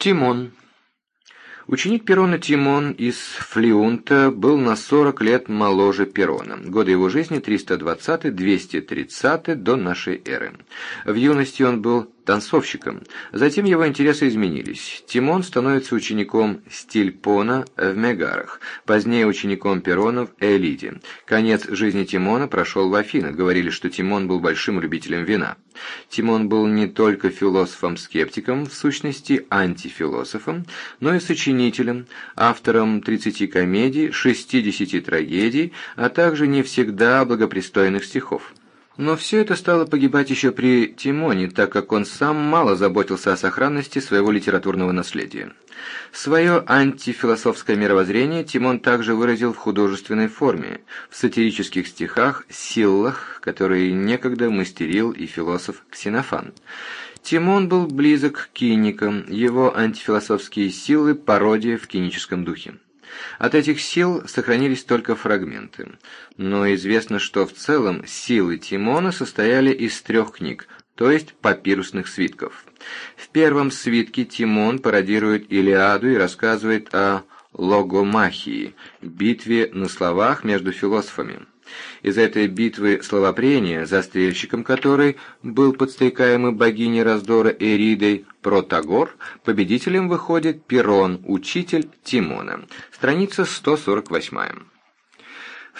Тимон. Ученик Перона Тимон из Флиунта был на 40 лет моложе Перона. Годы его жизни 320-230 до нашей эры. В юности он был танцовщиком. Затем его интересы изменились. Тимон становится учеником Стильпона в Мегарах, позднее учеником Перона в Элиде. Конец жизни Тимона прошел в Афинах. Говорили, что Тимон был большим любителем вина. Тимон был не только философом-скептиком, в сущности антифилософом, но и сочинителем, автором 30 комедий, 60 трагедий, а также не всегда благопристойных стихов. Но все это стало погибать еще при Тимоне, так как он сам мало заботился о сохранности своего литературного наследия. Свое антифилософское мировоззрение Тимон также выразил в художественной форме, в сатирических стихах, силлах, которые некогда мастерил и философ Ксенофан. Тимон был близок к киникам, его антифилософские силы – пародия в киническом духе. От этих сил сохранились только фрагменты. Но известно, что в целом силы Тимона состояли из трех книг, то есть папирусных свитков. В первом свитке Тимон пародирует Илиаду и рассказывает о логомахии, битве на словах между философами. Из этой битвы словопрения, застрельщиком которой был подстрекаемый богиней раздора Эридой Протагор, победителем выходит Перон, учитель Тимона. Страница 148.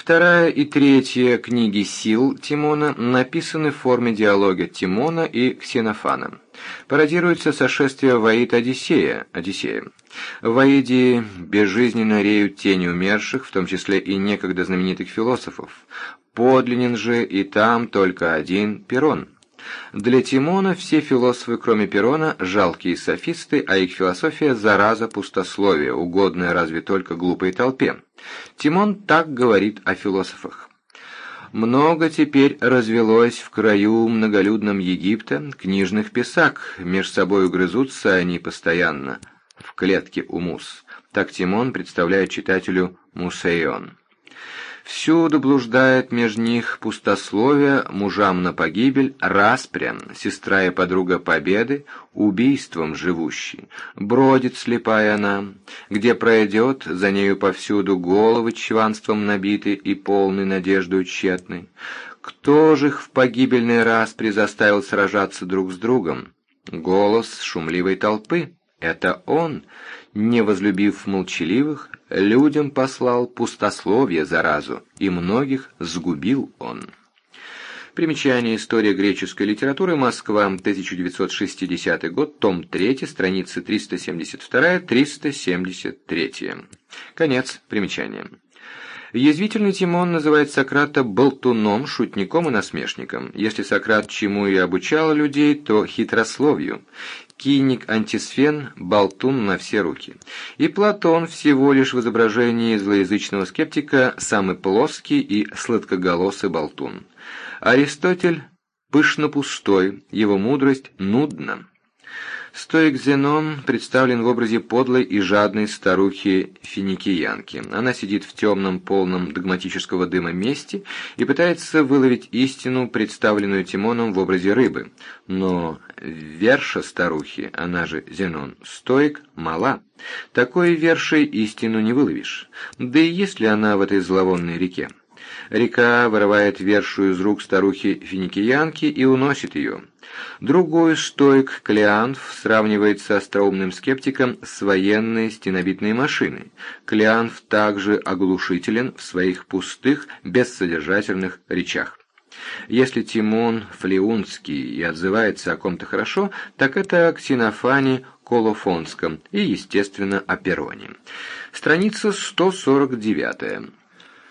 Вторая и третья книги «Сил» Тимона написаны в форме диалога Тимона и Ксенофана. Пародируется сошествие Ваид Одиссея, Одиссея. В Аиде безжизненно реют тени умерших, в том числе и некогда знаменитых философов. Подлинен же и там только один Перон. Для Тимона все философы, кроме Перона, жалкие софисты, а их философия – зараза пустословия, угодная разве только глупой толпе. Тимон так говорит о философах. Много теперь развелось в краю многолюдном Египта книжных писак, меж собою грызутся они постоянно, в клетке у мус. Так Тимон представляет читателю Мусейон. Всюду блуждает меж них пустословие, мужам на погибель, распря, сестра и подруга победы, убийством живущей. Бродит слепая она, где пройдет, за нею повсюду головы чванством набиты и полны надеждой тщетной. Кто же их в погибельной распре заставил сражаться друг с другом? Голос шумливой толпы — это он, не возлюбив молчаливых, людям послал пустословие заразу, и многих сгубил он. Примечание «История греческой литературы. Москва. 1960 год. Том 3. Страницы 372-373». Конец примечания. Язвительный Тимон называет Сократа болтуном, шутником и насмешником. Если Сократ чему и обучал людей, то хитрословию. Киник Антисфен – болтун на все руки. И Платон всего лишь в изображении злоязычного скептика самый плоский и сладкоголосый болтун. Аристотель – пышно пустой, его мудрость нудна. Стоик Зенон представлен в образе подлой и жадной старухи-финикиянки. Она сидит в темном, полном догматического дыма месте и пытается выловить истину, представленную Тимоном в образе рыбы. Но верша старухи, она же Зенон, Стоик, мала. Такой вершей истину не выловишь. Да и есть ли она в этой зловонной реке? Река вырывает вершу из рук старухи-финикиянки и уносит ее. Другой стоик Клеанф сравнивает со остроумным скептиком с военной стенобитной машиной. Клеанф также оглушителен в своих пустых, бессодержательных речах. Если Тимон Флеунский и отзывается о ком-то хорошо, так это о Ксенофане Колофонском и, естественно, о Пероне. Страница 149.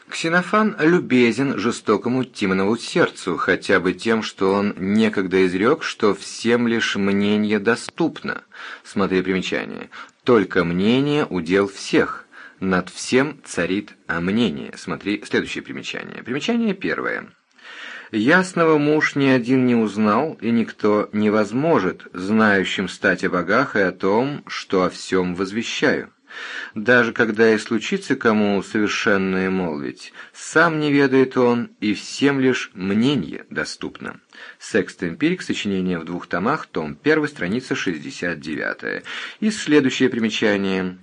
Ксенофан любезен жестокому Тимонову сердцу, хотя бы тем, что он некогда изрек, что всем лишь мнение доступно. Смотри примечание. Только мнение удел всех. Над всем царит мнение. Смотри следующее примечание. Примечание первое. Ясного муж ни один не узнал, и никто не возможет, знающим стать о богах и о том, что о всем возвещаю. Даже когда и случится кому совершенное молвить, сам не ведает он, и всем лишь мнение доступно. Секст Эмпирик, сочинение в двух томах, том 1, страница 69. И следующее примечание.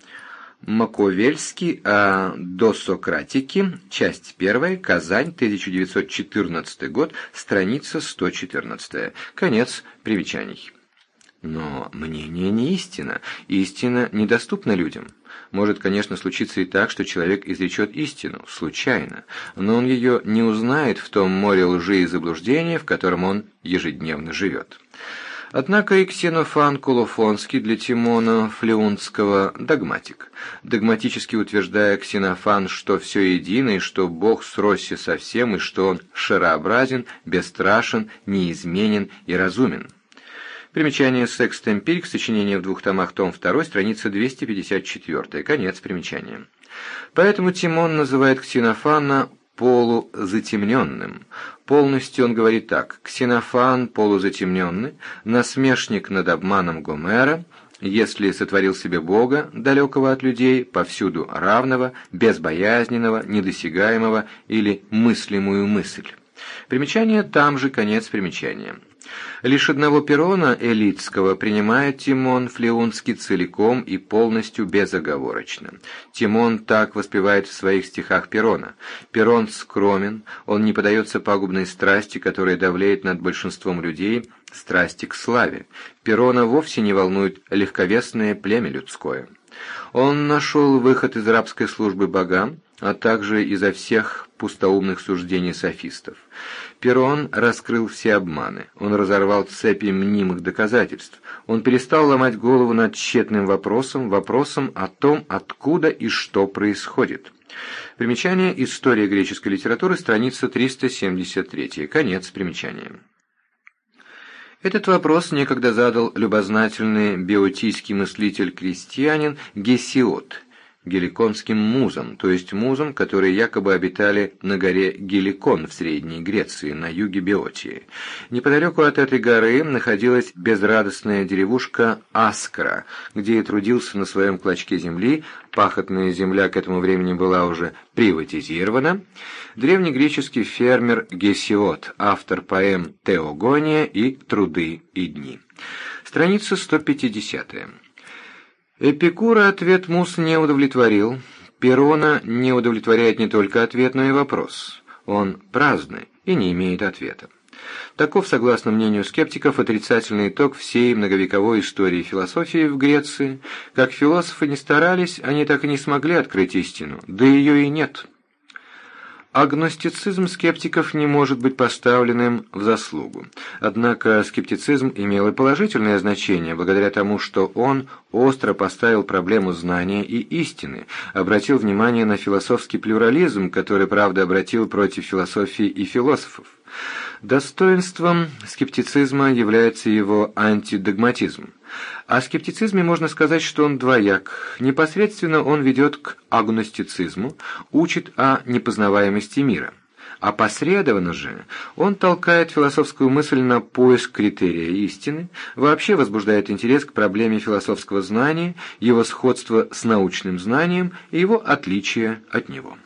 Маковельский о досократике, часть 1, Казань, 1914 год, страница 114. Конец примечаний. Но мнение не истина. Истина недоступна людям. Может, конечно, случиться и так, что человек изречет истину, случайно, но он ее не узнает в том море лжи и заблуждения, в котором он ежедневно живет. Однако и Ксенофан Кулофонский для Тимона Флеунского догматик. Догматически утверждая Ксенофан, что все едино, и что Бог сросся со всем, и что Он шарообразен, бесстрашен, неизменен и разумен. Примечание «Секст Эмпирик», сочинение в двух томах, том 2, страница 254, конец примечания. Поэтому Тимон называет Ксенофана полузатемненным. Полностью он говорит так. Ксенофан полузатемненный, насмешник над обманом Гомера, если сотворил себе Бога, далекого от людей, повсюду равного, безбоязненного, недосягаемого или мыслимую мысль. Примечание там же конец примечания. Лишь одного перона Элитского принимает Тимон Флеунский целиком и полностью безоговорочно. Тимон так воспевает в своих стихах Перона. Перон скромен, он не подается пагубной страсти, которая давлеет над большинством людей, страсти к славе. Перона вовсе не волнует легковесное племя людское. Он нашел выход из рабской службы богам, а также изо всех пустоумных суждений софистов. Перрон раскрыл все обманы, он разорвал цепи мнимых доказательств, он перестал ломать голову над тщетным вопросом, вопросом о том, откуда и что происходит. Примечание. «История греческой литературы», страница 373, конец примечания. Этот вопрос некогда задал любознательный биотийский мыслитель-крестьянин Гесиот – геликонским музам, то есть музам, которые якобы обитали на горе Геликон в Средней Греции, на юге Беотии. Неподалеку от этой горы находилась безрадостная деревушка Аскара, где и трудился на своем клочке земли, пахотная земля к этому времени была уже приватизирована, древнегреческий фермер Гесиот, автор поэм «Теогония» и «Труды и дни». Страница 150 -я. Эпикура ответ Мус не удовлетворил. Перона не удовлетворяет не только ответ, но и вопрос. Он праздный и не имеет ответа. Таков, согласно мнению скептиков, отрицательный итог всей многовековой истории философии в Греции. Как философы не старались, они так и не смогли открыть истину, да ее и нет. Агностицизм скептиков не может быть поставленным в заслугу. Однако скептицизм имел и положительное значение, благодаря тому, что он остро поставил проблему знания и истины, обратил внимание на философский плюрализм, который, правда, обратил против философии и философов. Достоинством скептицизма является его антидогматизм. О скептицизме можно сказать, что он двояк. Непосредственно он ведет к агностицизму, учит о непознаваемости мира. Опосредованно же он толкает философскую мысль на поиск критерия истины, вообще возбуждает интерес к проблеме философского знания, его сходства с научным знанием и его отличие от него.